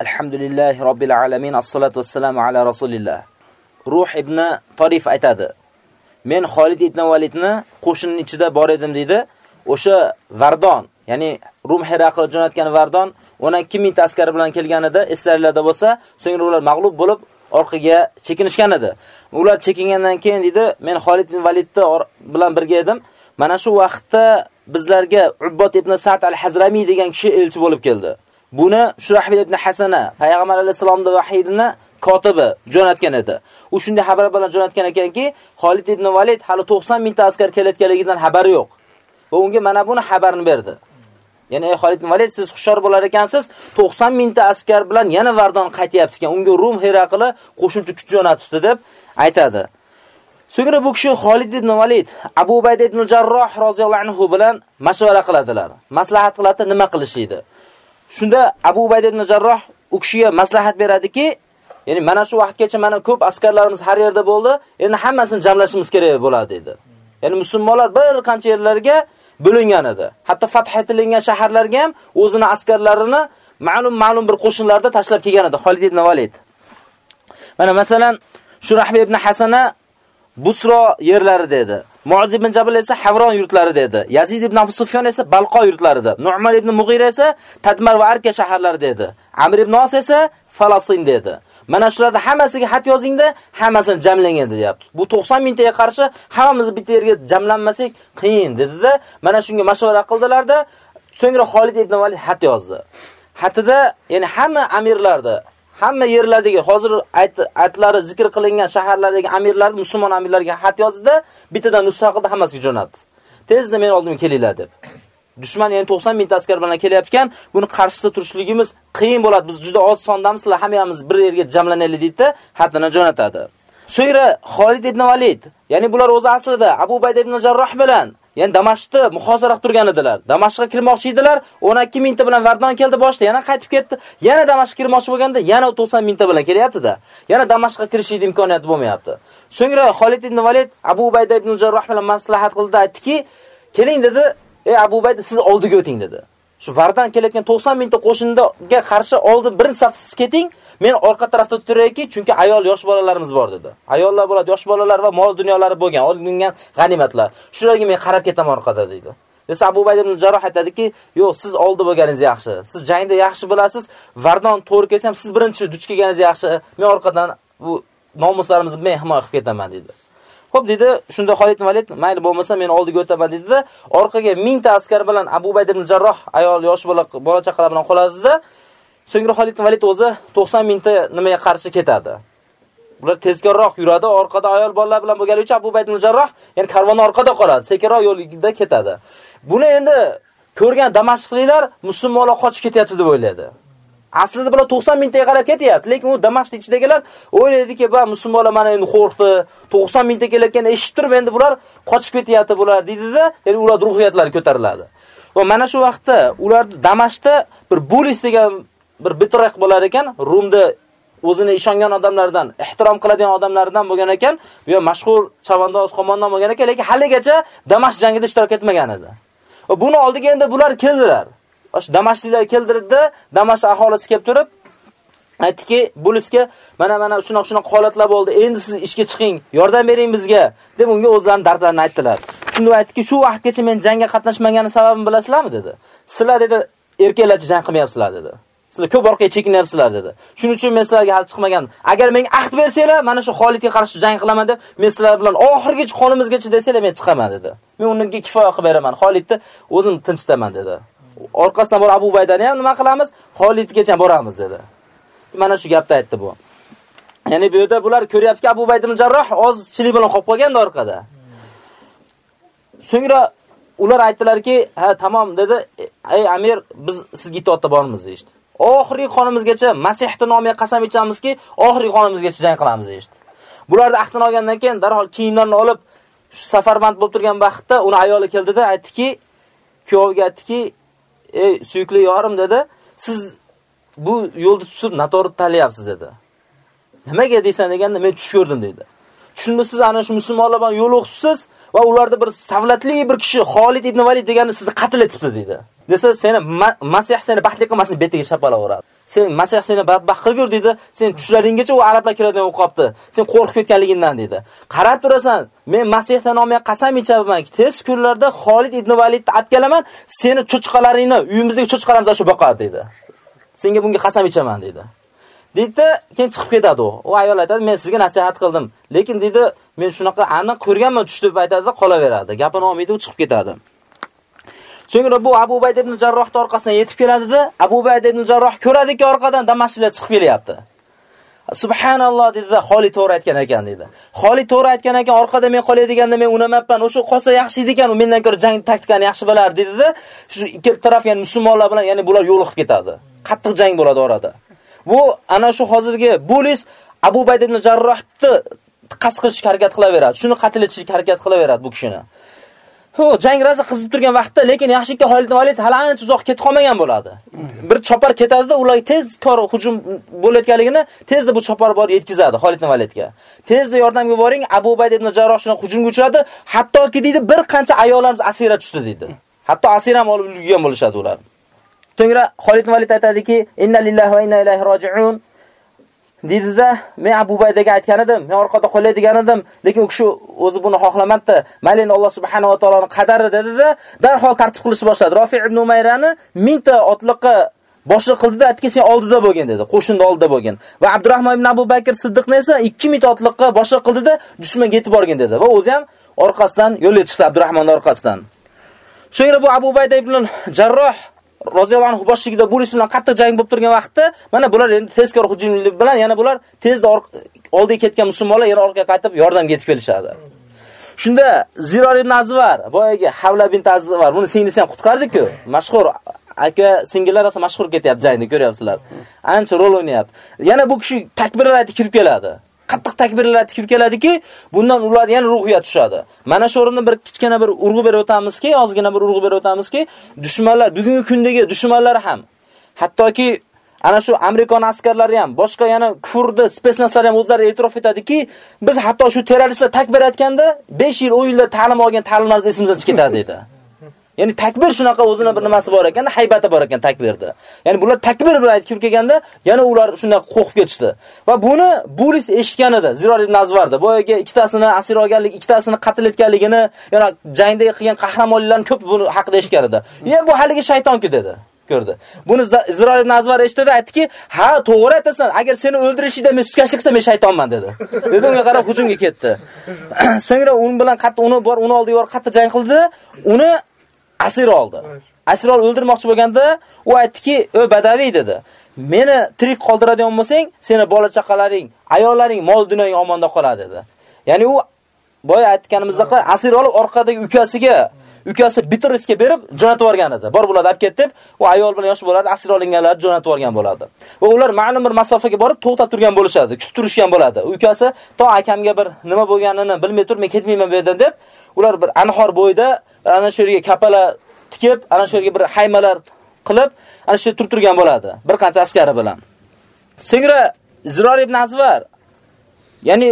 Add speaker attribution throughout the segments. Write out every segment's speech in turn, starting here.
Speaker 1: Alhamdulillahi robbil alamin. Assalatu vassalamu ala rasulillah. Ruh ibn Tarif aytadi. Men Xolid ibn Validni qo'shinning ichida bor edim dedi. O'sha Vardon, ya'ni Rum Herakl jo'natgan Vardon 12 ming askari bilan kelganida eslaringlarda bo'lsa, so'ngra ular mag'lub bo'lib orqaga chekinishgan edi. Ular chekingandan keyin dedi, men Xolid ibn Validni bilan birga edim. Mana shu vaqtda bizlarga Ubbot ibn Sa'd al-Hazrami degan kishi elchi bo'lib keldi. Buni Shurahbil ibn Hasana, payg'ambar alayhisolamning vahiyini kotibi jo'natgan edi. U shunday xabar bilan jo'natgan ekanki, Xolid ibn Valid hali 90 mingta askar kelayotganligidan xabari yo'q. Va unga mana buni xabarini berdi. Ya'ni ey Xolid ibn Valid, siz xushor bo'lar ekansiz, 90 mingta askar bilan yana Vardon qaytyapti ekan. Unga Rum Heraqli qo'shimcha kuch jo'natibdi deb aytadi. So'ngra bu kishi Xolid ibn Valid, Abu Ubayda ibn Jarroh roziyallohu anhu bilan mashvara qiladilar. Maslahat qiladi, nima qilishiydi. Shunda Abu Ubayda ibn Jarroh u kishiga maslahat beradiki, ya'ni mana shu vaqtgacha mana ko'p askarlarimiz har yerda bo'ldi, endi hammasini jamlashimiz kerak bo'ladi dedi. Ya'ni musulmonlar bir qancha yerlarga bo'lingan edi. Hatto fath etilgan shaharlarga ham o'zini askarlarini ma'lum-ma'lum bir qo'shinlarda tashlab kelgan edi Xolid ibn Valid. Mana masalan, Shurahbi ibn Hasana Busro yerlari dedi. Muaz ibn Jabal esa Havron yurtlari dedi. Yazid ibn Abu Sufyon esa Balqo yurtlarida. Nu'man ibn Mughira esa Tadmar va Arka shaharlari dedi. Amr ibn Os esa Falastin dedi. Mana shularda hammasiga xat yozingda, hammasini jamlangan deyapti. Bu 90 mingtaga qarshi hammamiz bitta yerga jamlanmasak qiyin dedi-da, mana shunga mashvara qildilarda, so'ngra Xolid ibn Valid xat yozdi. Xatida, ya'ni hamma amirlarda hamma yerlardagi hozir aytlari zikr qilingan shaharlardagi amirlar, musulmon amirlarga xat yozdi, bittadan nusxa qildi, hammasiga jo'natdi. Tezda men oldimga kelinglar deb. Dushman ya'ni 90 ming askar bilan kelyapkan, buni qarshisida turishligimiz qiyin bo'ladi. Biz juda oz sondamiz, sizlar hammamiz bir yerga jamlanaylik deydi, xatini jo'natadi. So'ngra Xolid ibn Valid, ya'ni bular o'zi aslida Abu Bayda ibn Jarroh bilan Ya'ni Damashqda muhozara turgan edilar. Damashqqa kirmoqchi edilar. 12 mingta bilan Vardon keldi boshda, yana qaytib ketdi. Yana Damashqqa kirmoqchi bo'lganda, yana 90 mingta bilan kelyapti-da. Yana Damashqqa kirish imkoniyati bo'lmayapti. So'ngra Xolid ibn Valid Abu Bayda ibn Jarroh bilan maslahat qildi, aytdiki, "Keling" dedi. "Ey Abu Bayda, siz oldiga o'ting" dedi. Shu Vardan kelayotgan 90 mingta qo'shinga qarshi oldin birinchi safda siz keting, men orqa tarafda turayki, chunki ayol yosh bolalarimiz bor dedi. Ayollar bo'ladi, yosh bolalar va mol dunyolari bo'lgan, olingan g'animatlar. Shularga men qarab ketaman orqada dedi. Desa Abu Bayda ibn Jarroh aytadiki, "Yo'q, siz oldi bo'lganingiz yaxshi. Siz jangda yaxshi bilasiz. Vardon to'g'ri kelsa ham siz birinchi duch kelganingiz yaxshi. Men orqadan bu nomuslarimizni men himoya qilib ketaman" dedi. Xo'p dedi, shunda Xolid Valid, mayli bo'lmasa men oldiga o'taman dedi-da, orqaga 1000 ta askar bilan Abu Bayd ibn Jarroh ayol yosh bola bola chaqalar bilan qoladi-da, so'ngra Xolid Valid o'zi 90 mingta nimaga qarshi ketadi. Bular tezkorroq yuradi, orqada ayol bolalar bilan bo'lgani uchun Abu Bayd ibn Jarroh, ya'ni karvon orqada qoladi, sekinroq yo'lida ketadi. Buni endi ko'rgan Damashqliklar musulmonlar qochib ketyapti deb o'yladi. Aslida bular 90 mingtaga qarab ketyapti, lekin u Damashq ichidagilar o'ylaydiki, "Ba musulmonlar mana endi qo'rqdi, 90 mingta kelayotgan eshitib turib endi bular qochib ketyapti bular" deydida, ya'ni ular ruhiyatlari ko'tariladi. Va mana shu vaqtda ular Damashqda bir Bulis degan bir bitroq bo'lar ekan, Rumda o'zini ishongan odamlardan, ehtirom qiladigan odamlardan bo'lgan ekan, bu ham mashhur chavandoz qo'mondan bo'lgan ekan, lekin haligacha Damashq jangida ishtirok etmagan edi. Va buni oldiga endi bular keldilar. Damashliklar Damashqliklar Damash aholisi kelib turib aytdiki, "Bulisga mana mana shunaqa shunaqa holatlar bo'ldi. Endi siz ishga chiqing, yordam bering bizga" deb unga o'zlarining dardlarini aytdilar. Shunda aytdiki, "Shu vaqtgacha men jangga qatnashmaganim sababini bilasizlarmi?" dedi. "Sizlar dedi, erkaklarcha jang qilmayapsizlar" dedi. Sizlar ko'p orqaga chekinyapsizlar dedi. Shuning uchun men sizlarga hali chiqmagan. Agar menga ahd bersanglar, mana shu Xolidga qarshi jang qilaman deb, men sizlar bilan oxirgacha qonimizgacha desanglar, men chiqaman dedi. Men unga kifoya qilib beraman. Xolidni o'zim tinchitaman dedi. Orqasidan bor Abu Baydani ham nima qilamiz? Xolidgacha boramiz dedi. Mana shu gapni aytdi bu. Ya'ni bu yerda bular ko'ryaptiki, Abu Bayd ibn Jarroh ozchilik bilan qolib qolganda orqada. So'ngra ular aytdilarki, "Ha, tamom" dedi. "Ey amir, biz sizga itoatda bormiz" deydi. Oxirgi qonimizgacha Masihni nomiga qasam ichamizki, oxirgi qonimizgacha jang qilamiz deydi. Bularni ahdini olgandan keyin darhol kiyimlarini olib shu safarmand bo'lib turgan vaqtda uni ayoli keldida aytdiki, kuyoviga aytdiki, "Ey suyukli yorim" dedi, "Siz bu yo'lni tutib noto'g'ri tanlayapsiz" dedi. Nimaga deysan deganda men tush ko'rdim dedi. Shunda siz ana shu musulmonlar bilan yo'l o'qitibsiz va ularda bir savlatli bir kishi Xolid ibn Valid deganni sizni qatl etibdi dedi. Desa seni Masih seni baxtli qilmasin betiga shapalaveradi. Sen Masih seni badbaxt qilgur dedi. Sen tushlaringgacha u arablar keladigan o'qibdi. qolibdi. Sen qo'rqib ketganligingdan dedi. Qarab turasan, men Masihdan nomiga qasam ichaman, tez kunlarda Xolid ibn Validni olib kelaman, seni cho'chqalaringni uyimizdagi cho'chqalarimiz shu boqadi dedi. Senga bunga qasam ichaman dedi. Deydi, keyin chiqib ketadi u. U ayol aytadi, men sizga nasihat qildim. Lekin deydi, men shunaqa aniq ko'rganman tushdi deb aytadi, qolaveradi. Gapini olmaydi, u chiqib ketadi. So'ngra bu Abu Ubayd ibn Jarroh orqasidan yetib keladi-da, Abu Ubayd ibn Jarroh ko'radiki, orqadan Damashqlar chiqib kelyapti. Subhanalloh dedi-da, Xolid to'g'ri aytgan ekan dedi. Xolid to'g'ri aytgan ekan, orqada men qolaydiganda men unamabman. O'sha qolsa yaxshi edi ekan, u mendan ko'ra jang taktikani yaxshi bilar dedi-da, shu ikki taraf, ya'ni musulmonlar bilan, ya'ni bular yo'liqib ketadi. Qattiq jang bo'ladi orada. Bu ana shu hozirgi Bulis Abu Ubayd ibn Jarrohni qasd harakat qilaveradi. Shuni qatl etishga harakat qilaveradi bu kishini. Ho, jang raza qizib turgan vaqtda, lekin yaxshiki Xolid Valid hali ancha uzoq ketib qolmagan bo'ladi. Bir chopar ketadi-da, ular tezkor hujum bo'layotganligini tezda bu chopar bor yetkazadi Xolid Validga. Tezda yordamga boring, Abu Bayd ibn Jarroh shuni hujumga uchradi, hattoki deydi, bir qancha ayollarimiz asira tushdi deydi. Hatto asira ham olib ulgan bo'lishadi ular. So'ngra Xolid Valid aytadiki, "Inna lillahi va inna ilayhi roji'un." Deydida, men Abu Baydaga aytgan edim, men orqada qo'llaydigan edim, lekin u kishi o'zi buni xohlamadi. Mayli Alloh subhanahu va taoloning qadari dedida, darhol tartib qilishni boshladi. Rafi ibn Umayrani mingta otliqqa boshliq qildida, aytki sen oldida bo'lgan dedi, qo'shinda oldida bo'lgan. Va Abdurrahmon ibn Abu Bakr Siddiqni esa 2000 otliqqa boshliq qildida, dushmanga yetib borgan dedi. Va o'zi ham orqasidan yo'l etishdi Abdurrahmonning orqasidan. So'ngra bu Abu Bayda ibn Jarroh roziyallohu anhu boshligida bo'lish bilan qattiq jang bo'lib turgan vaqtda, mana bular endi tezkor hujumlik bilan yana bular tezda oldiga ketgan musulmonlar yana orqaga qaytib yordamga yetib kelishadi. Shunda Ziror ibn Azvar, boyagi Havla bint Azvar, buni singlisi ham qutqardi-ku. Mashhur aka singillar esa mashhur ketyapti jangni ko'ryapsizlar. Ancha rol o'ynayapti. Yana bu kishi takbirlar aytib kirib keladi. Qattiq takbirlar tikib keladiki, bundan ular yana ruhiyat tushadi. Mana shu o'rinda bir kichkina bir urg'u berib o'tamizki, ozgina bir urg'u berib o'tamizki, dushmanlar bugungi kundagi dushmanlar ham hattoki ana shu Amerikan askarlari ham, boshqa yana kufrni spetsnazlar ham o'zlari e'tirof etadiki, biz hatto shu terroristlar takbir aytganda 5 yil, 10 yilda ta'lim olgan ta'limlarimiz esimizdan chiqib ketadi dedi. Ya'ni takbir shunaqa o'zini bir nimasi bor ekan, haybati bor ekan takbirda. Ya'ni bular takbir bilan aytib kelganda, yana ular shunday qo'rqib ketishdi. Va buni Bulis eshitgan edi, Zirol ibn Azvarda. Boyaga ikkitasini asir olganlik, ikkitasini qatl etganligini, yana jangda qilgan qahramonlarning ko'p buni haqida eshitgan edi. "Ya bu haligi shaytonki" dedi. ko'rdi. Buni Izroil ibn Azvar eshitdi, aytdiki, "Ha, to'g'ri aytasan. Agar seni o'ldirishingda men sutkashlik qilsam, men shaytonman" dedi. Dedi unga qarab hujumga ketdi. So'ngra un bilan qatta uni bor, uni oldi, yor qatta jang qildi. Uni asir oldi. Asir olib o'ldirmoqchi bo'lganda, u aytdiki, "Ey Badaviy" dedi. "Meni tirik qoldiradigan bo'lsang, seni bola chaqalaring, ayollaring, mol dunyoing omonda qoladi" dedi. Ya'ni u boya aytganimizdek, asir olib orqadagi ukasiga ukasi bitirishga berib jo'natib yuborgan edi. Bor bo'ladi, olib ketib, u ayol bilan yosh bo'ladi, asir olinganlar jo'natib yuborgan bo'ladi. Va ular ma'lum bir masofaga borib to'xtab turgan bo'lishadi, kutib turishgan bo'ladi. Ukasi to akamga bir nima bo'lganini bilmay turib, men ketmayman bu yerdan deb, ular bir anhor bo'yida ana shu yerga kapala tikib, ana shu yerga bir haymalar qilib, ana shu turib turgan bo'ladi, bir qancha askari bilan. So'ngra Ziror ibn Azvar ya'ni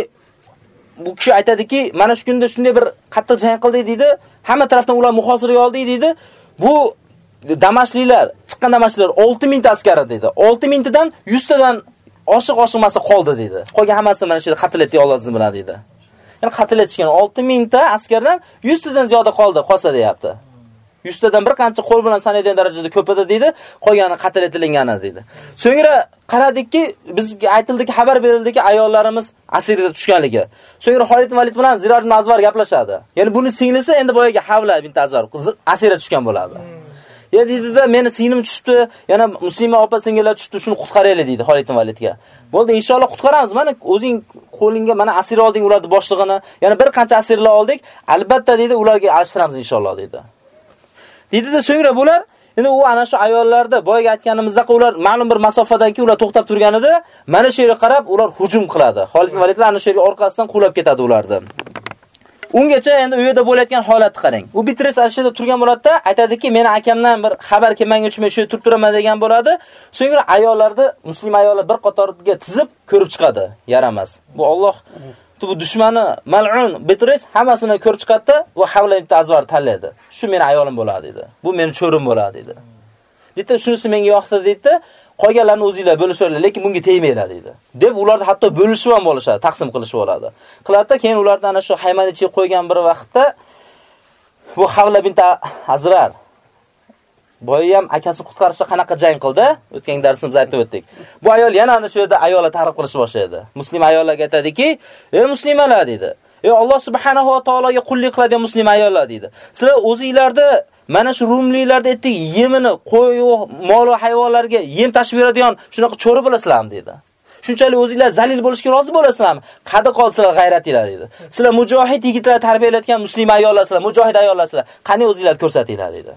Speaker 1: bu kishi aytadiki, mana shu kunda shunday bir qattiq jang qildik dedi, hamma tarafdan ular muhosiraga oldik dedi. Bu Damashliklar, chiqqan Damashliklar 6000 ta askari dedi. 6000 tadan 100 tadan oshiq oshimasi qoldi dedi. Qolgan hammasi mana shu yerda qatl etdi Alloh bilan dedi. Ya'ni qatl etishgan 6000 ta askardan 100 tadan ziyoda qoldi, qolsa deyapti. 100 tadan bir qancha qo'l bilan sanaydigan darajada ko'p edi deydi, qolgani qatl etilgani deydi. So'ngra qaradikki, bizga aytildiki, xabar berildiki, ayollarimiz asirga tushganligi. So'ngra Xolid Valid bilan Zirar ibn Azvar gaplashadi. Ya'ni buni singlisi endi boyaga Havla bint Azvar asirga tushgan bo'ladi. Ya deydida meni singlim tushdi, yana muslima opa singillar tushdi, shuni qutqaraylik deydi Xolid Validga. Bo'ldi, inshaalloh qutqaramiz. Mana o'zing qo'lingga mana asir olding ularni boshlig'ini, yana bir qancha asirlar oldik. Albatta deydi, ularga alishtiramiz inshaalloh deydi. Deydida so'ngra bular Endi u ana shu ayollarda boyga aytganimizda ular ma'lum bir masofadan keyin ular to'xtab turganida, mana shu yerga qarab ular hujum qiladi. Xolid Validlar ana shu yerga orqasidan qulab ketadi ularni. Ungacha endi u yerda bo'layotgan holatni qarang. U Bitres Arshida turgan bo'ladi, aytadiki, meni akamdan bir xabar kelmanga uchun men shu turib turaman degan bo'ladi. So'ngra ayollarni, musulmon ayollar bir qatorga tizib ko'rib chiqadi. Yaramas. Bu Alloh bu dushmani mal'un Bitris hammasini ko'rib chiqadi va Havla ibn Azvar tanlaydi. Shu meni ayolim bo'ladi dedi. Bu meni cho'rim bo'ladi dedi. Dedi, shunisi menga yoqdi dedi. Qolganlarni o'zingizlar bo'lishinglar, lekin bunga tegmanglar dedi. Deb ularni hatto bo'lishib ham bo'lishadi, taqsim qilishib oladi. Qiladida keyin ulardan ana shu haymani ichiga qo'ygan bir vaqtda bu Havla bint Azrar boyi ham akasi qutqarishda qanaqa jang qildi? O'tgan darsimizda aytib o'tdik. Bu ayol yana ana shu yerda ayollar ta'rif qilish boshlaydi. Muslim ayollarga aytadiki, "Ey muslimalar" dedi. "Ey Alloh subhanahu va taologa qullik qiladigan muslim ayollar" dedi. Sizlar o'zingizlarda mana shu rumliklarda aytdik, yemini qo'y, mol va hayvonlarga yem tashib beradigan shunaqa cho'ri bilasizlarmi dedi. Shunchalik o'zingizlar zalil bo'lishga rozi bo'lasizlarmi? Qadi qolsizlar g'ayratinglar dedi. Sizlar mujohid yigitlar tarbiyalayotgan musulmon ayollarsizlar, mujohid ayollarsizlar. Qani o'zingizlar ko'rsatinglar dedi.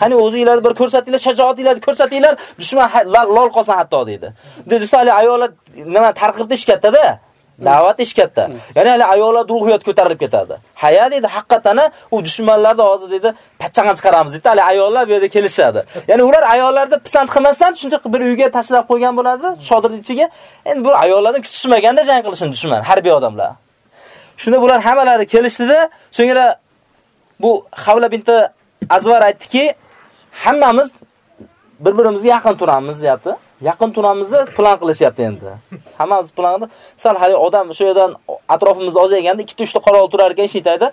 Speaker 1: Qani o'zingizlarni bir ko'rsatinglar, shajoatinglarni ko'rsatinglar, dushman lol qolsin hatto dedi. Dedi, "Sizlar ayollar nima tarqibda ish katta-da?" Da'vat ish katta. Ya'ni hali ayollar ruhiyat ko'tarilib ketadi. Haya dedi, haqiqatan u dushmanlarni hozir dedi, pachchag'an chiqaramiz dedi. Hali ayollar bu yerda kelishadi. Ya'ni ular ayollarni pisand qilmasdan shuncha bir uyga tashlab qo'ygan bo'ladi, shodir ichiga. Endi bu ayollarni kutishmaganda jang qilishini dushman, harbiy odamlar. Shunda bular hammalari kelishdida, so'ngra bu Havla binti Azvar aytdiki, hammamiz bir-birimizga yaqin turamiz, deyapti. Yaqin tunamizda plan qilishyapti endi. Hammamiz planni sal hali odam shu yerdan atrofimizda ozayganda ikkita uchta qorovul turar ekan shitayda.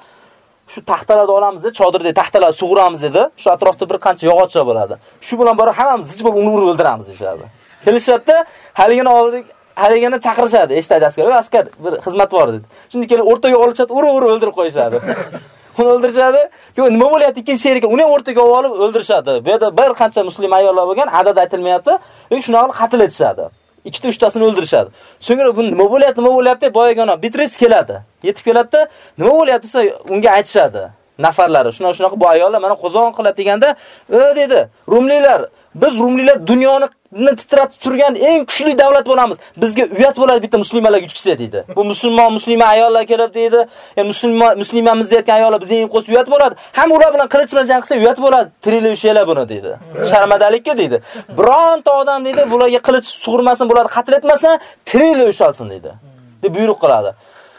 Speaker 1: Shu taxtalarni olamiz, chodirda taxtalar sug'uramiz dedi. Shu atrofda bir qancha yog'ochlar bo'ladi. Shu bilan borib hammamiz zich bo'lib uni urib o'ldiramiz deyshadi. Kelishyapti, haligini oldik, haligini chaqirishadi, eshitadi askar. Askar bir xizmat bor dedi. Shunda kelib o'rtaga olishadi, urib-urib o'ldirib qo'yishadi. Uni o'ldirishadi. Yo'q, nima bo'lyapti? Ikkinchi sherika uni ham o'rtaga olib o'ldirishadi. Bu yerda bir qancha musulmon ayollar bo'lgan, adad aytilmayapti. Yo'q, shunaqa qatl etishadi. ikkita uchtasini o'ldirishadi. So'ngra bu nima bo'lyapti, nima bo'lyapti? Boyagona Bitris keladi. Yetib keladi-da, nima bo'lyapti desa unga aytishadi. Nafarlari shunaqa shunaqa bu ayollar mana qo'zg'on qiladi deganda, "E" dedi, "Rumliklar, biz rumliklar dunyoni titratib turgan eng kuchli davlat bo'lamiz. Bizga uyat bo'ladi bitta musulmonlarga yutqizsa" dedi. Bu musulmon, muslima ayollar kelib dedi, "E musulmon, muslimamiz deyotgan ayollar bizga eng qo's uyat bo'ladi. Ham ular bilan qilich bilan jang qilsa uyat bo'ladi. Tirilib ishlaylar buni" dedi. Sharmadalikku dedi. Bironta odam dedi, bularga qilich sug'urmasin, bularni qatl etmasin, tirilib ushalsin dedi. deb buyruq qiladi.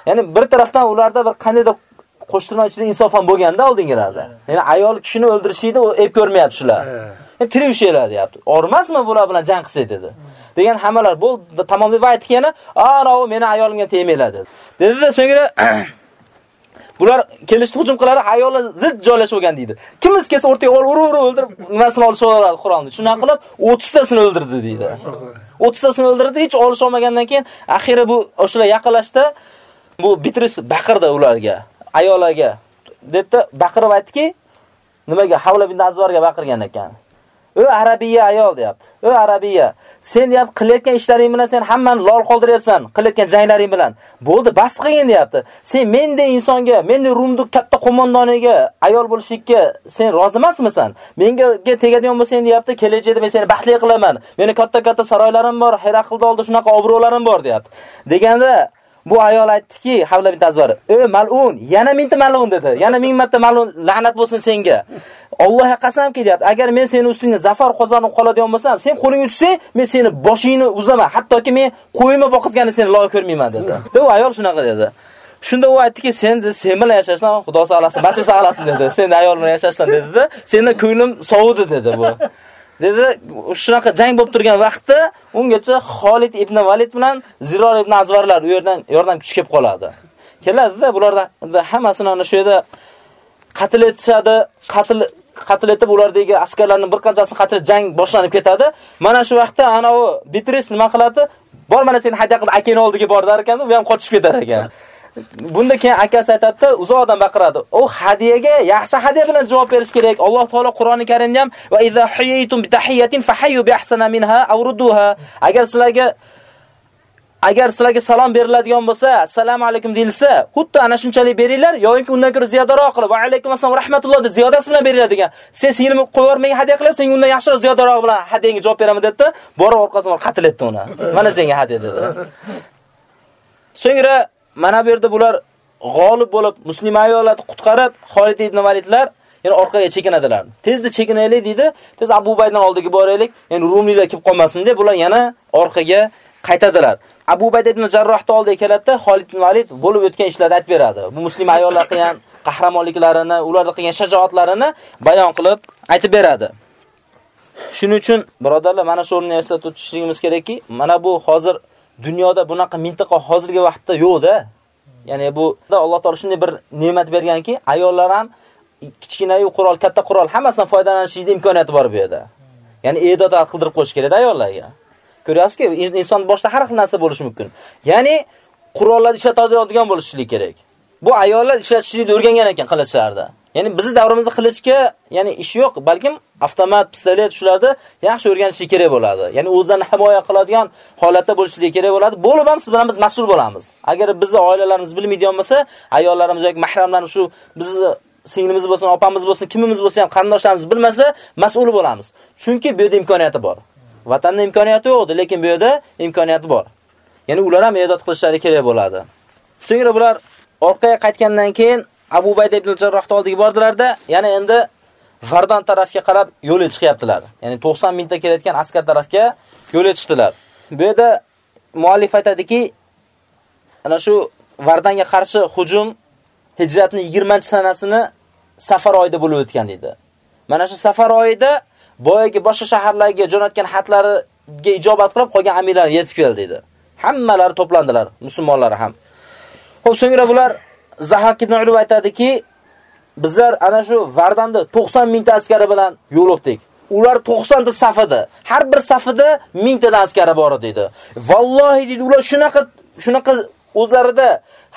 Speaker 1: Ya'ni bir tarafdan ularda bir qandaydir qo'shtirma ichida insof ham bo'lganda oldingilarda. Ya'ni ayol kishini o'ldirishni ep ko'rmayapti shular. Endi tirik ishlar deyapti. Ormasmi bular bilan jang qilsa dedi. Degan hammalar bo'ldi, tamom deb aytdi yana, "Ana u meni ayolimga tegmaylar" dedi. Dedi-da so'ngra Bular kelishdi hujum qiladi, ayollar zid joylashib olgan deydi. Kimiz kelsa o'rtaga olib urib-urib o'ldirib, nimasini oladi Qur'onni. Shunaqa qilib 30 tasini o'ldirdi deydi. 30 tasini o'ldirdi, hech olish olmagandan keyin axiri bu o'shalar yaqinlashdi. Bu Bitris baqirdi ularga. Ayollarga debdi baqirib aytdiki, nimaga Havla bin Azvarga baqirgan ekan. "O arabiya ayol" deyapti. "O arabiya, sen deyapti qilayotgan ishlaring bilan sen hammani lol qoldiryapsan, qilayotgan janglaring bilan. Bo'ldi, bas qilgin" deyapti. "Sen mendek insonga, menni Rumduk katta qo'mondoniga ayol bo'lishlikka sen rozi emasmisan? Menga tegadigan bo'lsang" deyapti, "Kelajakda men seni baxtli qilaman. Meni katta-katta saroylarim bor, Heraqlda oldi shunaqa obro'larim bor" deyapti. Deganda Bu ayol aytdiki, Havla bint Azvar, "Ey mal'un, yana minta mal'un" dedi. Yana ming marta mal'un la'nat bo'lsin senga. Allohga qasamki, deyapti, agar men seni ustingda zafar qozonib qoladigan bo'lsam, sen qo'ling utsang, men seni boshingni uzlaman, hattoki men qo'yimni boqizgani seni loyiq ko'rmayman dedi. Deb ayol shunaqa dedi. Shunda u aytdiki, sen sen bilan yashashdan Xudo saqlasin, bas saqlasin dedi. Sen ayol bilan yashashdan dedi-da, sendan ko'nglim sovudi dedi bu. dedi, shunaqa jang bo'lib turgan vaqtda ungacha Xolid ibn Valid bilan Ziror ibn Azvarlar u yerdan yordam kuch kelib qoladi. Keladida bularda hammasini ana shu yerda qatl etishadi, qatl qatl etib ulardagi askarlarning bir qanchasini qatl jang boshlanib ketadi. Mana shu vaqtda ana u Bitris nima qiladi? Bor mana seni hadya qilib akani oldiga bordar ekan, u ham qochib ketar ekan. Bunda keyin akasi aytadi, uzoqdan baqiradi. U hadiyaga yaxshi hadiya bilan javob berish kerak. Alloh taolo Qur'oni Karimda ham va idza hayitum bi tahiyatin fahayyu bi ahsana minha aw rudduha. Agar sizlarga agar sizlarga salom beriladigan bo'lsa, assalomu alaykum deilsa, xuddi ana shunchalik beringlar yoki undan ko'ra ziyodaroq qilib, va alaykum assalom rahmatulloh deb ziyodasi bilan beriladi degan. Sen singlimni qo'yib menga hadiya qilasan, sen undan yaxshiroq ziyodaroq bilan hadiyanga javob beraman debdi. Borib orqasidan qatl etdi uni. Mana senga hadiya dedi. So'ngra mana bu yerda bular g'olib bo'lib musulmon ayollarni qutqarib, Xolid ibn Validlar yana orqaga chekinadilar. Tezda chekinaylik dedi. Tez Abu Baydan oldiga boraylik, ya'ni Rumliklar kelib qolmasin deb bular yana orqaga qaytadilar. Abu Bayda ibn Jarrohni oldiga keladi, Xolid ibn Valid bo'lib o'tgan ishlarni aytib beradi. Bu musulmon ayollar qilgan qahramonliklarini, ularda qilgan shajoatlarini bayon qilib aytib beradi. Shuning uchun birodarlar, mana shu o'rinni eslatib o'tishligimiz kerakki, mana bu hozir dunyoda bunaqa mintaqa hozirgi vaqtda yo'q-da. Ya'ni bu Alloh taolo shunday bir ne'mat berganki, ayollar ham kichkinayu qurol, katta qurol hammasidan foydalanishning imkoniyati bor bu yerda. Ya'ni e'dod qildirib qo'yish kerak ayollarga. Ko'ryapsizki, inson boshda har xil narsa bo'lishi mumkin. Ya'ni qurollar ishlatadigan bo'lishi kerak. Bu ayollar ishlatishni o'rgangan ekan qilichlarda. Ya'ni bizning davrimizda qilishga, ya'ni ish yo'q, balkim avtomat, pistolet shularda yaxshi o'rganishi kerak bo'ladi. Ya'ni o'zlarini himoya qiladigan holatda bo'lishligi kerak bo'ladi. Bo'lib ham siz bilan biz mas'ul bo'lamiz. Agar bizni oilalarimiz bilmaydigan bo'lsa, ayollarimiz yoki mahramlarimiz shu bizni singlimiz bo'lsin, opamiz bo'lsin, kimimiz bo'lsa ham qarindoshlarimiz bilmasa, mas'ul bo'lamiz. Chunki bu yerda imkoniyati bor. Vatanda imkoniyati yo'q, lekin bu yerda imkoniyati bor. Ya'ni ular ham e'dod qilishlari kerak bo'ladi. So'ngra bular orqaga qaytgandan keyin Abu Bayda ibn Jarrohni oldiga bordilarda, yana endi Vardan tarafga qarab yo'lga chiqyaptilar. Ya'ni 90 mingta kelayotgan askar tarafga yo'lga chiqdilar. Bu yerda muallif aytadiki, ana shu Vardanga qarshi hujum hijratning 20-sanasini safar oyida bo'lib o'tgan dedi. Mana shu safar oyida boyagi boshqa shaharlarga jo'natgan xatlariga ijobat qilib qolgan amirlar yetib keldi dedi. Hammalari to'plandilar, musulmonlar ham. Xo'p, so'ngra bular Zahak ibn Ulub aytadiki, bizlar ana shu Vardanda 90 mingta askari bilan yo'l. Ular 90 ta safida, har bir safida 1000 askari bor edi. Vallohi dedi, ular shunaqa shunaqa o'zlarida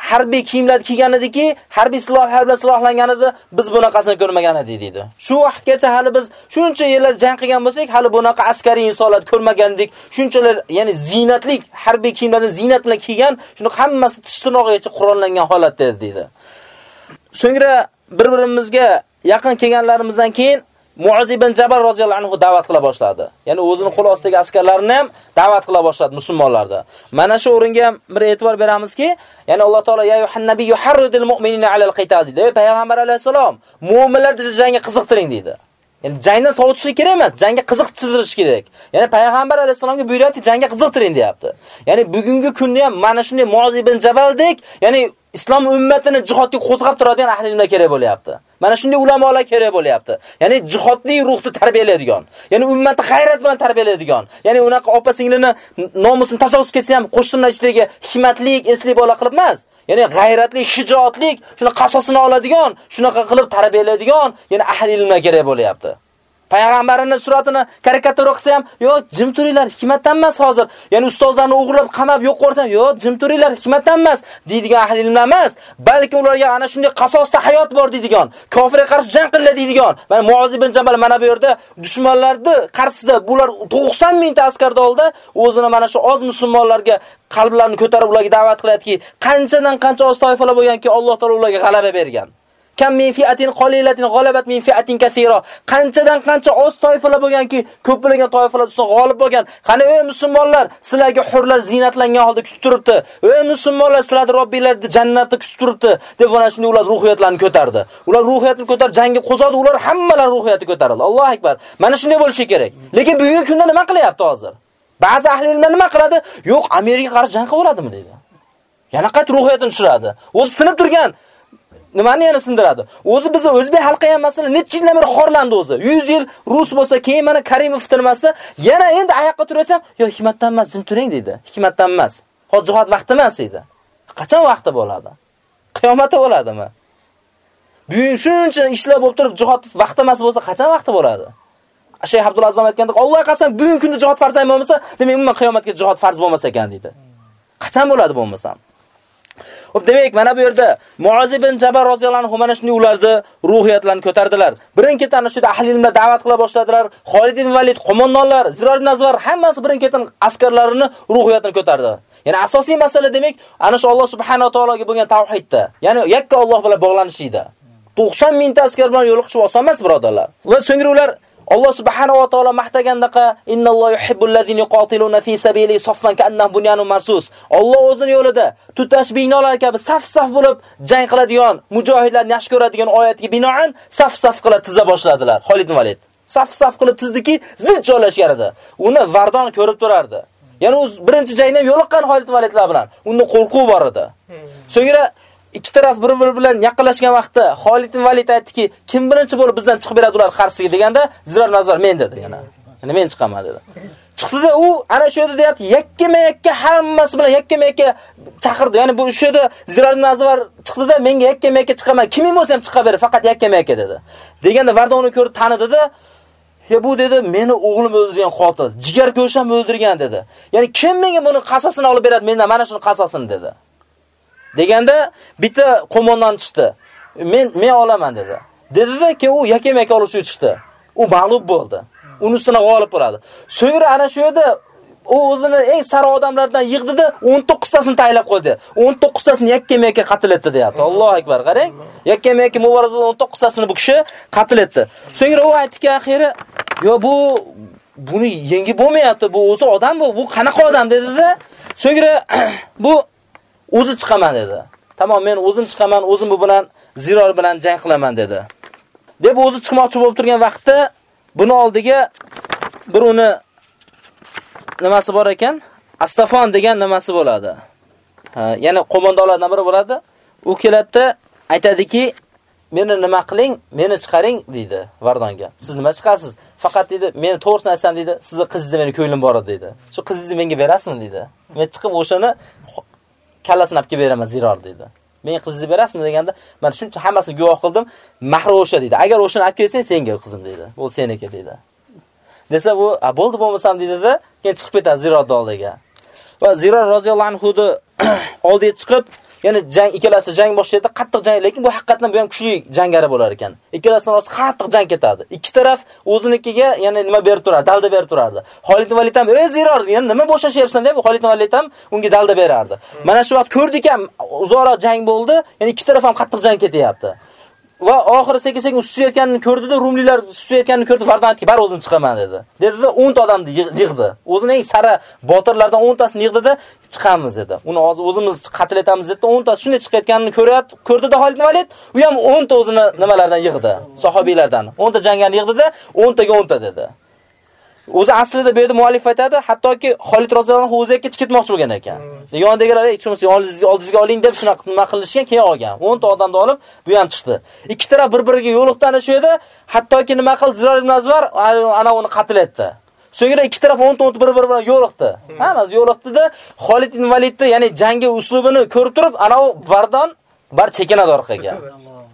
Speaker 1: harbiy kiyimlar kiygan ediki, harbiy silohlar bilan silohlangan edi, biz bunaqasini ko'rmagan edik dedi. Shu vaqtgacha hali biz shuncha yillar jang qilgan bo'lsak, hali bunaqa askariy insonlar ko'rmagandik. Shunchalar, ya'ni zinatlik, harbiy kiyimlarni zinat bilan kiygan, shuni hammasi tish tirnog'igacha qurollangan holatda edi dedi. So'ngra bir-birimizga yaqin kelganlarimizdan keyin Muaz ibn Jabal roziyallohu anhu da'vat qila boshladi. Ya'ni o'zining qo'l ostidagi askarlarini ham da'vat qila boshladi musulmonlarda. Mana shu o'ringa ham bir e'tibor beramizki, ya'ni Alloh taolo ya yuhan nabiyyu mu'minina alal qital dedi. Payg'ambar alayhisalom mu'minlarni jangga qiziqtiring dedi. Ya'ni jangdan sovutish kerak emas, jangga qiziqtirish kerak. Ya'ni payg'ambar alayhisalomga buyuryapti, jangga qiziqtiring deyapti. Ya'ni bugungi kunda ham mana shunday Muaz ibn Jabaldek, ya'ni islom ummatini jihodga qo'zg'ab turadigan ahli ilmlar kerak bo'lyapti. Mana shunday ulamolar kerak bo'lyapti. Ya'ni jihodli ruhni tarbiyalaydigan, ya'ni ummatni g'ayrat bilan tarbiyalaydigan, ya'ni unaqa opa singlini nomusini tajovuz ketsa ham qo'shnilar ichidagi hikmatlik, esli bola qilib emas. Ya'ni g'ayratli, shijoatlik, shuni qasosini oladigan, shunaqa qilib tarbiyalaydigan, ya'ni ahli ilmga kerak bo'lyapti. Payg'ambarini suratini karikatura qilsa ham, yo'q, jim turinglar, hikmatdan emas hozir. Ya'ni ustozlarni o'g'irlab qamab yo'q qo'rsam, yo'q, jim turinglar, hikmatdan emas deydigan ahli ilm emas, balki ularga ana shunday qasosda hayot bor deydigan, kofirga qarshi jang qiladi deydigan. Mana Muoz ibn Jabal mana bu yerda dushmanlarni qarshisida bular 90 mingta askarda oldi, o'zini mana shu oz musulmonlarga qalblarini ko'tarib ularga da'vat qilyaptiki, qanchadan qancha oz toifalar bo'lganki, Alloh taolo ularga g'alaba bergan. Kam min fi'atin qalilatin g'alabat min fi'atin kaseera. Qanchadan qancha oz toifalar bo'lganki, ko'plagan toifalar ustida g'olib bo'lgan. Qani ey musulmonlar, sizlarga hurlar zinatlangan holda kutib turibdi. Ey musulmonlar, sizlarni Robbilarni jannatda kutib turibdi, deb mana shunday ular ruhiyatlarini ko'tardi. Ular ruhiyatni ko'tarib jangga qo'zadi, ular hammalar ruhiyati ko'tarildi. Allohu akbar. Mana shunday bo'lishi kerak. Lekin bugungi kunda nima qilyapti hozir? Ba'zi ahli ilmlar nima qiladi? Yo'q, Amerika qarshi jang qilib oladimi deydi. Yana qayt ruhiyatini tushiradi. O'zi sinib turgan nimani yana sindiradi? O'zi bizni o'zbek xalqi ham masalan necha yildan beri xorlandi o'zi. 100 yil rus bo'lsa, keyin mana Karimov tirmasda yana endi oyoqqa turatsam, "Yo, hikmatdan emas, jim turing" deydi. Hikmatdan emas. Hozir vaqti emas deydi. Qachon vaqti bo'ladi? Qiyomatda bo'ladimi? Bugun shuncha ishlar bo'lib turib jihod vaqti emas bo'lsa, qachon vaqti bo'ladi? Shayx Abdulla Azam aytgandek, Alloh qasam bugungi kunda jihod farz bo'lmasa, demak umuman qiyomatga jihod farz bo'lmasa ekan deydi. Qachon bo'ladi bo'lmasam? Xo'p, demak, mana bu yerda Muoz ibn Jabal roziyallohu anhu mana shunday ularni ruhiyatlarini ko'tardilar. Birin-ketin shu ahli ilmlar da'vat qila boshladilar. Xolid ibn Valid, qo'mondonlar, Ziror ibn Azvar hammasi birin-ketin askarlarini ruhiyatini ko'tardi. Ya'ni asosiy masala demak, ana shu Alloh subhanahu va taologa bo'lgan tavhidda, ya'ni yakka Alloh bilan bog'lanishida. 90 mingta askar bilan yo'l qilish oson emas, birodarlar. Va so'ngra ular Alloh subhanahu va taolo maqtagandaqa innallohu yuhibbul ladzina yuqatiluna fi sabili saffan ka'annahum bunyanun marsus. Alloh o'zining yo'lida tutash binolar kabi saf-saf bo'lib jang qiladigan, mujohidlarni yaxshi ko'radigan oyatiga binoan saf-saf qilib tiza boshladilar. Xolid ibn Valid saf-saf qilib tizdiki, zid joylashgan edi. Uni Vardon ko'rib turardi. Ya'ni u birinchi jangda yo'liqqan Xolid Validlar bilan. Unda qo'rquv bor edi. So'ngra ikki taraf bir-biri bilan yaqinlashgan vaqtda Xolid Valid aytdiki, kim birinchi bo'lib bizdan chiqib beradi ular qarshisiga deganda, Zirar Nazar men dedi yana. Ya'ni men chiqaman dedi. Chiqdida u ana shu yerda deyapti, yakkama-yakka hammasi bilan yakkama-yakka chaqirdi. Ya'ni bu shu yerda Zirar Nazar chiqdida menga yakkama-yakka chiqaman. Kiming bo'lsa ham chiqa ber, faqat yakkama-yakka dedi. Deganda Vardonni ko'rib tanidi-da, "Ya bu dedi, meni o'g'lim o'ldirgan qotil, jigar ko'sham o'ldirgan" dedi. Ya'ni kim menga buni qasosini olib beradi? Mendan mana shuni qasosini dedi. Deganda bitta qo'mondan chiqdi. Men men olaman dedi. Dedida keyin u yakam-yakka chiqdi. U mag'lub bo'ldi. Uni ustidan g'olib bo'ladi. So'ngra ana shu yerda u o'zini eng sara odamlardan yig'dida 19 tasini taylab qo'ydi. 19 tasini yakka-yakka qatl etdi deyapti. Allohu akbar, qarang. Yakka-yakka muborazada 19 tasini bu kishi qatl etdi. So'ngra u aytdiki, axiri, "Yo bu buni yengi bo'lmayapti. Bu o'zi odam bu. Bu qanaqa odam?" dedi-da. So'ngra bu o'zi chiqaman dedi. Tamom, men o'zim chiqaman, o'zim bu bilan Ziror bilan jang qilaman dedi. deb o'zi chiqmoqchi bo'lib turgan vaqtda buni oldiga bir uni nimasi bor ekan? Astafon degan nimasi bo'ladi. Ya'ni qo'mondonlardan biri bo'ladi. U kelatda aytadiki, meni nima qiling, meni chiqaring dedi Vardonga. Siz nima chiqasiz? Faqat dedi, meni to'g'risini aytsam dedi, sizni qizingizni meni ko'nglim bor edi. Shu qizingizni menga berasizmi dedi. Men chiqib o'shani kallasini olib kelib beraman Ziror dedi. Men qizingizni berasizmi deganda, men shuncha hammasini guvoh qildim, mahri o'sha dedi. Agar o'shani olib kelsang, senga qizim dedi. Bu seniki dedi. Desa bu, a bo'ldi bo'lmasam dedi-da, keyin chiqib ketadi Ziror oldiga. Va Ziror roziyallohu anhu oldiga chiqib, ya'ni jang ikkalasi jang boshlaydi, qattiq jang, lekin bu haqiqatan bu ham kuchli jangari bo'lar ekan. Ikkalasining orasida qattiq jang ketadi. Ikki taraf o'zinikiga ya'ni nima berib turardi, dalda berib turardi. Xolid ibn Valid ham, "Ey Ziror, yana nima bo'shashyapsan?" deb Xolid ibn Valid ham unga dalda berardi. Mana shu vaqt ko'rdik ham, uzoqroq jang bo'ldi, ya'ni ikki taraf ham qattiq jang ketyapti. Va oxiri sekin-sekin ustiyotganini ko'rdida, rumliklar ustiyotganini ko'rdi, Vardan aytdi, "Bar o'zim chiqaman" dedi. Dedi-da 10 ta odamni yig'di. O'zining eng sara botirlardan 10 tasini yig'di-da, chiqamiz dedi. Uni hozir o'zimiz qatl etamiz dedi. 10 tasi shunday chiqayotganini ko'ryapti, ko'rdida Xolid ibn Valid, u ham 10 ta o'zini nimalardan yig'di, sahobiylardan. 10 ta jangani yig'di-da, 10 taga 10 ta dedi. O'zi aslida bu yerda muallif aytadi, hattoki Xolid roziyallohu ketib ketmoqchi bo'lgan ekan. Yonidagilar hech kimsa oldingizga oling deb shunaqa nima qilishgan, keyin olgan. 10 ta odamni olib, bu ham chiqdi. Ikki taraf bir-biriga yo'liqdi ana shu yerda, hattoki nima qildi Zirar ibn Azvar ana uni qatl etdi. So'ngra ikki taraf 10 ta bir-biri bilan yo'liqdi. Hammasi yo'liqdi-da, Xolid ibn Validni, ya'ni jangi uslubini ko'rib turib, ana u Vardon bar chekinadi orqaga.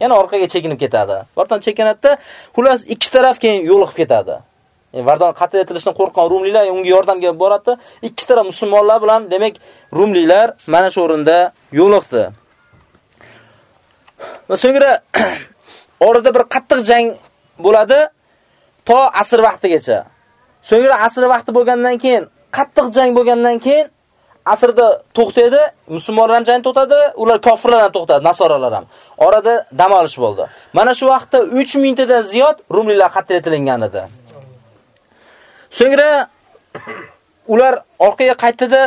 Speaker 1: Yana orqaga chekinib ketadi. Vardon chekinadi-da, xullas ikki taraf keyin yo'liqib ketadi. Vardon qatl etilishdan qo'rqqan Rumlilar unga yordamga boradi. Ikki taraf musulmonlar bilan, demak, Rumlilar mana shu o'rinda yo'liqdi. Va so'ngra orada bir qattiq jang bo'ladi to asr vaqtigacha. So'ngra asr vaqti bo'lgandan keyin, qattiq jang bo'lgandan keyin asrda to'xtaydi, musulmonlar jang to'xtadi, ular kofirlardan to'xtadi, nasoralar ham. Orada dam olish bo'ldi. Mana shu vaqtda 3000 tadan ziyod rumlilar qatl etilgan edi. So'ngra ular orqaga qaytdi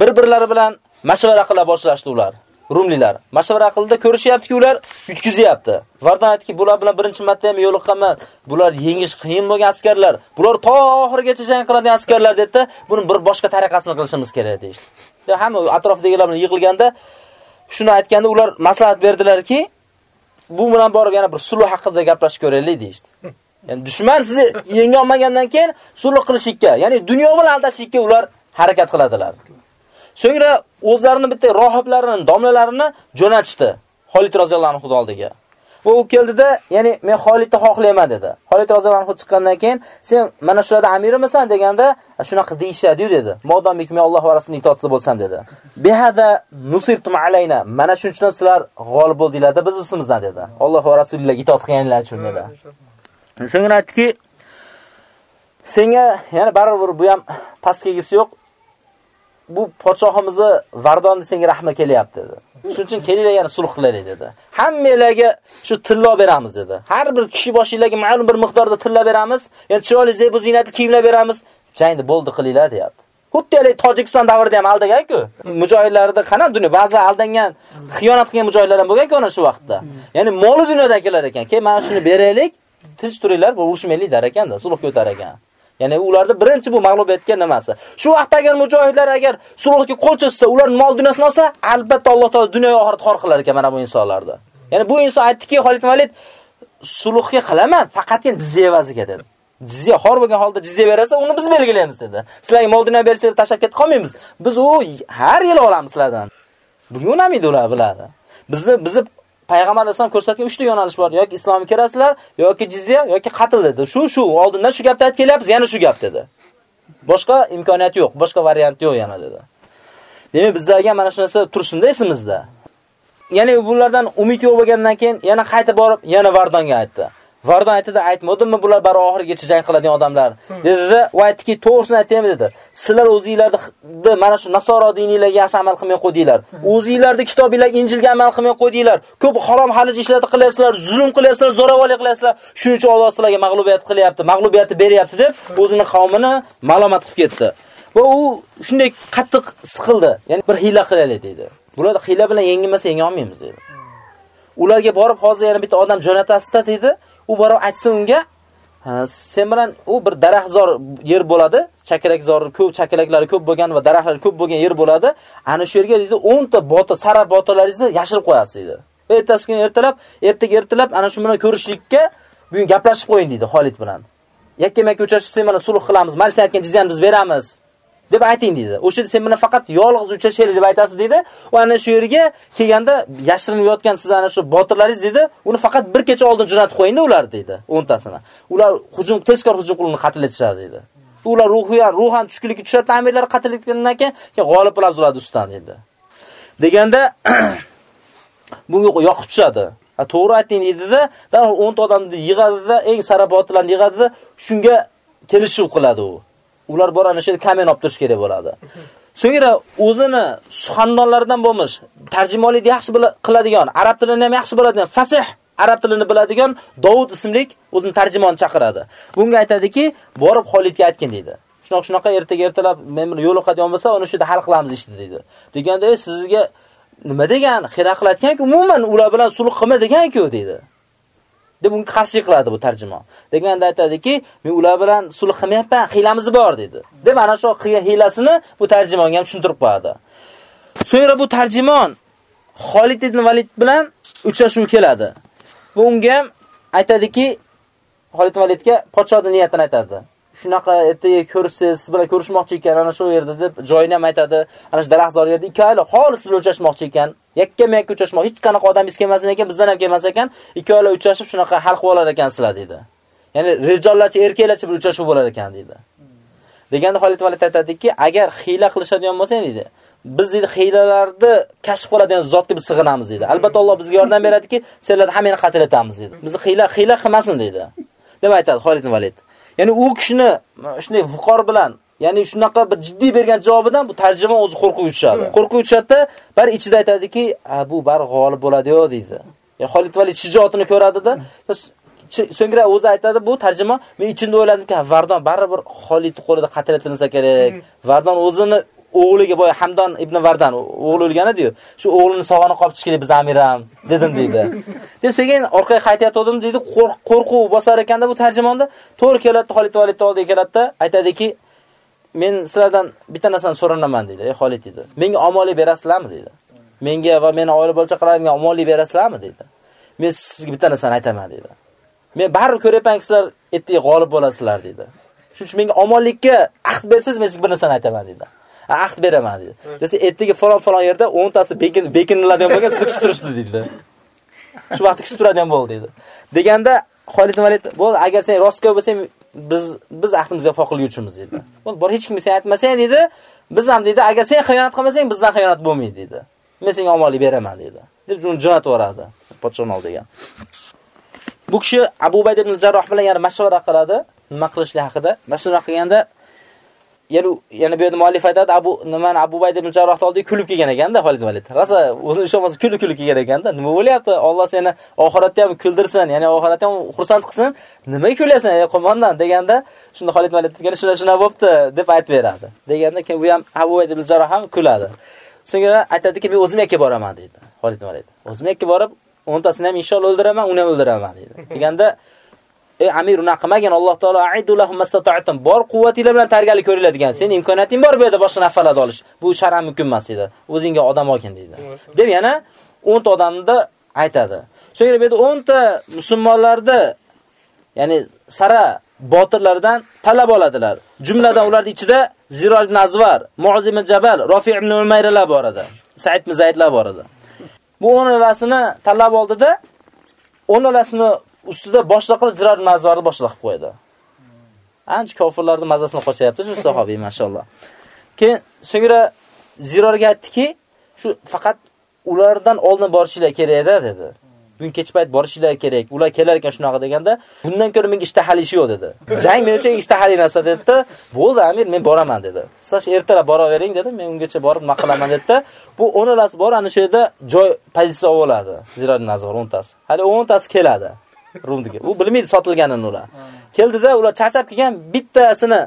Speaker 1: bir-birlari bilan mashvara qila boshlashdi ular. Rumlilar mashvara qildi, ko'rishyaptiki, ular yutkizyapti. Vardan aytdiki, bular bilan birinchi marta ham yo'liqqanman. Bular yengish qiyin bo'lgan askarlar. Bular to oxirigacha jang qiladigan askarlar dedi, buni bir boshqa tariqasini qilishimiz kerak deydi. Hamma atrofdagilar bilan yig'ilganda shuni aytganda ular maslahat berdilarki, bu bilan borib yana bir sulh haqida gaplashib ko'raylik deydi. Ya'ni dushman sizni yenga olmagandan keyin sulh qilishga, ya'ni dunyo bilan aldashga ular harakat qiladilar. So'ngra o'zlarini bitta rohiblarini, domlalarini jo'natishdi Xolid roziyallohu anhu oldiga. Va u keldida, ya'ni men Xolidni xohlayman dedi. Xolid roziyallohu anhu chiqqandan keyin, sen mana shularda amirimisan deganda, shunaqa deyishadi dedi. Modomiki men Alloh va Rasulining itoatli bo'lsam dedi. Bihada nusirtum alayna. Mana shuning uchun sizlar g'olib bo'ldinglar biz ustimizdan dedi. Alloh va Rasuliga itoat qilganlar uchun dedi. Shunga aytdiki, senga yana baribir bu ham pastgisi yo'q. Bu podshohimizni Vardonni senga rahmat kelyapti dedi. Shuning uchun kelinglar yana sulh qilaylik dedi. Hammalarga shu tillo beramiz dedi. Har bir kishi boshingizga ma'lum bir miqdorda tilla beramiz. Ya'ni chiroyli zeb zinatli kiyimlar beramiz. Jangni bo'ldi qilinglar deyapti. Xuddi Tojikiston davrida ham aldagan-ku. Mujohidlarda qana dunyo ba'zilar aldangan, xiyonat qilgan mujohidlar ham bo'lgan-ku ana shu vaqtda. Ya'ni moli dunyodan kelar ekan. Keyin mana shuni beraylik, tinch turinglar, bu urushmaylik dar ekanda, sulh ko'tar ekan. Ya'ni ularda birinchi bu mag'lubiyatga nimasi. Shu vaqtda agar mujohidlar agar sulhga qo'l cho'zsa, ular mol dunyosini olsa, albatta Alloh taolo dunyo va oxirat xor qilar ekan mana bu insonlarda. Ya'ni bu inson aytdiki, Xolid Valid sulhga qilaman, faqat jizya evaziga dedi. Jizya xor bo'lgan holda jizya berasa, uni biz belgilaymiz dedi. Sizlarga mol dunyo bersanglar tashlab ketib qolmaymiz. Biz u har yil olamiz sizlardan. Bunga unamaydi ular biladi. Bizni bizni payg'ambar alayhisalom ko'rsatgan 3 ta yo'nalish bor. Yoki islomga kirasizlar, yoki jizya, yoki qatl dedi. Shu shu oldindan shu gapni aytib kelyapmiz, yana shu gap dedi. Boshqa imkoniyat yo'q, boshqa variant yo'q yana dedi. Demak, bizlarga mana shu narsa tursinda esimizda. Ya'ni bulardan umid yo'q bo'lgandan keyin yana qaytib borib, yana Vardonga aytdi. Vardon aytdi, aytmadimmi bular bari oxirigacha jang qiladigan odamlar. Dedi-da, u aytdiki, to'g'risini aytaymi dedi. Sizlar o'zingizlarda mana shu nasoro diniylarga yaxshi amal qilmay qo'ydinglar. O'zingizlarda kitobinglar Injilga amal qilmay qo'ydinglar. Ko'p harom halij ishlarni qilyapsizlar, zulm qilyapsizlar, zo'ravonlik qilyapsizlar. Shuning uchun Alloh sizlarga mag'lubiyat qilyapti, mag'lubiyatni beryapti deb o'zining qavmini ma'lumot qilib ketdi. Va u shunday qattiq siqildi. Ya'ni bir hiyla qilaylik dedi. Bularni hiyla bilan yengilmasa yenga olmaymiz dedi. Ularga borib hozir yana bitta odam jo'natasizda dedi. U borib aytsa unga sen bilan u bir daraxtzor yer bo'ladi, chakalakzor ko'p chakalaklari ko'p bo'lgan va daraxtlar ko'p bo'lgan yer bo'ladi. Ana shu yerga dedi 10 ta bota, sara botalaringizni yashirib qo'yasiz dedi. Ertasi kuni ertalab, ertaga ertalab ana shu bilan ko'rishlikka bugun gaplashib qo'ying dedi Xolid bilan. Yakka-makka uchrashib sen bilan sulh qilamiz, mayli sen aytgan jizyani biz beramiz. Deb ayting dedi. O'sha sen bilan faqat yolg'iz uchrashaylik deb aytasiz dedi. Va ana shu yerga kelganda yashirinib yotgan siz ana shu botirlaringiz dedi, uni faqat bir kecha oldin jo'natib qo'yingda ular dedi, 10 tasini. Ular hujum tezkor hujum qiluvni qatl etishadi dedi. Ular ruhiyan, ruhan tushkunlikka tushadi, ta'mirlar qatl etgandan keyin g'olib bo'lib zuladi ustidan dedi. Deganda bunga yoqib tushadi. To'g'ri ayting dedi-da, 10 ta odamni yig'adi-da, eng sara botirlarni yig'adi-da, shunga kelishuv qiladi u. ular bor ana shu kamen olib turish kerak bo'ladi. So'ngra o'zini suxandonlardan bo'lmish, tarjimonlik yaxshi qiladigan, arab tilini ham yaxshi biladigan, fasih arab tilini biladigan Davud ismlik o'zini tarjimon chaqiradi. Bunga aytadiki, borib Xolidga aytgin deydi. Shunaqa shunaqa ertaga ertalab men bilan yo'liqadigan bo'lsa, uni shu yerda hal qilamiz ishni deydi. Deganda, sizga nima degan? Xira qilayotgan-ku, umuman ular bilan sulh qilma degan-ku deydi. Deb unga qarshi qiladi bu tarjimon. Deganda aytadiki, men ular bilan sulh qilmayapman, hiylamiz bor dedi. Deb ana shu qilgan hiylasini bu tarjimonga ham tushuntirib qo'yadi. So'ngra bu tarjimon Xolid ibn Valid bilan uchrashuv keladi. Bu unga ham aytadiki, Xolid ibn Validga podshohning niyatini aytadi. Shunaqa ertaga ko'rsiz, siz bilan ko'rishmoqchi ekan, ana shu yerda deb joyini ham aytadi. Ana shu daraxtzor yerda ikkovli xolis bilan uchrashmoqchi ekan. Yakka-makka uchrashmoq, hech qanaqa odamingiz kelmasin ekan, bizdan ham kelmas ekan, ikkovli uchrashib shunaqa hal qilib olar ekansizlar dedi. Ya'ni rijollarcha, erkaklarcha bir uchrashuv bo'lar ekan dedi. Deganda Xolid Valid aytadiki, agar xiyla qilishadigan bo'lsang dedi, biz dedi xiylalarni kashf qiladigan zotga biz sig'inamiz dedi. Albatta Alloh bizga yordam beradiki, senlarni hammani qatl etamiz dedi. Bizni xiyla xiyla qilmasin dedi. deb aytadi Xolid Valid. Ya'ni u kishini shunday viqor bilan, ya'ni shunaqa bir jiddiy bergan javobidan bu tarjima o'zi qo'rquv uchadi. Qo'rquv uchadi, bir ichida aytadiki, bu bar g'olib bo'ladi-yo deydi. Ya'ni Xolid Valid shijoatini ko'radida, so'ngra o'zi aytadi, bu tarjima men ichimda o'yladimki, Vardon baribir Xolid qo'lida qatl etilsa kerak. Vardon o'zini o'g'liga boya Hamdon ibn Vardan o'g'li o'lgan edi-yu. Shu o'g'lini sog'ani qolib chiqib biz amiram dedim deydi. Deb sekin orqaga qaytayotgandim deydi, qo'rquv bosar ekanda bu tarjimonda to'g'ri keladi Xolid Validni oldiga keladi aytadiki, men sizlardan bitta narsani so'ranaman deydi. Ey Xolid dedi. Menga omonlik berasizlarmi deydi. Menga va meni oila bola-chaqalarimga omonlik berasizlarmi deydi. Men sizga bitta narsani aytaman deydi. Men baribir ko'ryapmanki sizlar ertaga g'olib bo'lasizlar deydi. Shuning uchun menga omonlikka ahd bersiz, men sizga bir narsani aytaman deydi. Ahd beraman dedi. Desa, ertaga falon falon yerda 10 tasi bekin bekiniladigan bo'lgan sizni kutib turishdi dedi. Shu vaqtda kutib turadigan bo'ldi dedi. Deganda Xolid Valid, "Bo'ldi, agar sen rostgo'y bo'lsang, biz biz ahdimizga vafo qiluvchimiz" dedi. Bo'ldi, bor hech kim sen aytmasang dedi, biz ham dedi, agar sen xiyonat qilmasang, bizdan xiyonat bo'lmaydi dedi. Men senga omonlik beraman dedi. Deb uni jo'natib yuboradi podshoh oldiga. Bu kishi Abu Bayd ibn Jarroh bilan yana mashvara qiladi, nima qilishlik haqida. Mashvara qilganda yana yana bu yerda muallif aytadi Abu nimani Abu Bayd ibn Jarrohni oldiga kulib kelgan ekanda Xolid Valid. Rosa o'zini ishonmasa kulib kulib kelgan ekanda. Nima bo'lyapti? Alloh seni oxiratda ham kuldirsin, ya'ni oxiratda ham xursand qilsin. Nimaga kulyapsan, ey qo'mondan deganda, shunda Xolid Valid degan shuna shuna bo'pti deb aytib beradi. Deganda keyin bu ham Abu Bayd ibn Jarroh ham kuladi. So'ngra aytadiki, men o'zim yakka boraman dedi. Xolid Valid. O'zim yakka borib, o'ntasini ham inshaalloh o'ldiraman, uni ham o'ldiraman dedi. Deganda ey amir unaqa qilmagan Alloh taolo aidu lahum mastata'tum bor quvvatinglar bilan tarbiyalik ko'ringlar degan. Sen imkoniyating bor bu yerda boshqa nafalarni olish. Bu shar'an mumkin emas dedi. O'zingga odam olgin dedi. Deb yana 10 ta odamni aytadi. So'ngra bu yerda 10 ta musulmonlarda ya'ni sara botirlardan talab oladilar. Jumladan ularning ichida Zirol ibn Azvar, Mu'az ibn Jabal, Rafi' ibn Umayralar bor edi. Sa'id ibn Zaydlar bor edi. Bu 10talasini talab oldida 10talasini ustida boshliq qilib Zirol ibn boshliq qilib qo'ydi. Ancha kofirlarning mazasini qochyapti shu sahobiy mashalloh. Keyin so'ngra Zirorga aytdiki, shu faqat ulardan oldin borishinglar kerak edi dedi. bugun kech payt borishinglar kerak. Ular kelar ekan shunaqa deganda, bundan ko'ra menga ishtahali ish yo'q dedi. Jang men uchun ishtahali narsa dedi. Bo'ldi, Amir, men boraman dedi. Siz ertalab boravering dedi. Men ungacha borib nima qilaman dedi. Bu 10 bor, ana shu yerda joy pozitsiya oladi. Ziroat nazor 10 tasi. Hali 10 tasi keladi. Rumdagi. U bilmaydi sotilganini ular. Keldida ular charchab kelgan bittasini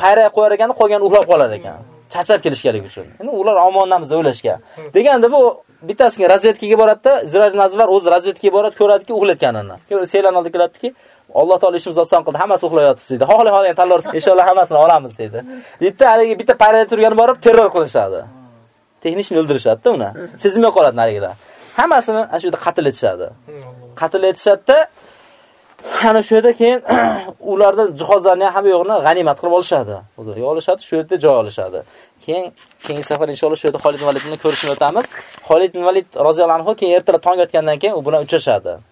Speaker 1: payray qo'yar ekan, qolgan uxlab qolar ekan. Charchab kelishganligi uchun. Endi ular omonamiz o'ylashga. Deganda bu bittasiga razvedkaga boradi-da, Izroil Nazvar o'z razvedkaga boradi, ko'radiki, uxlayotganini. Keyin Seylan oldi keladiki, Alloh taolo ishimizni oson qildi, hammasi uxlayapti dedi. Xohlay xohlagan tanlarsiz, inshaalloh hammasini olamiz dedi. Bitta haligi bitta parada turgani borib terror qilishadi. Texnikni o'ldirishadi-da uni. Sezmay qoladi narigilar. Hammasini ana shu yerda qatl etishadi. Hmm. Qatl etishadi. ana shu yerda keyin ulardan jihozlarni ham yo'g'ini g'animat qilib olishadi. O'zlari olishadi, shu yerda joy olishadi. Keyin keyingi safar inshaalloh shu yerda Xolid ibn Validni ko'rishni o'tamiz. Xolid ibn Valid roziyallohu anhu keyin ertalab tong otgandan keyin u bilan uchrashadi.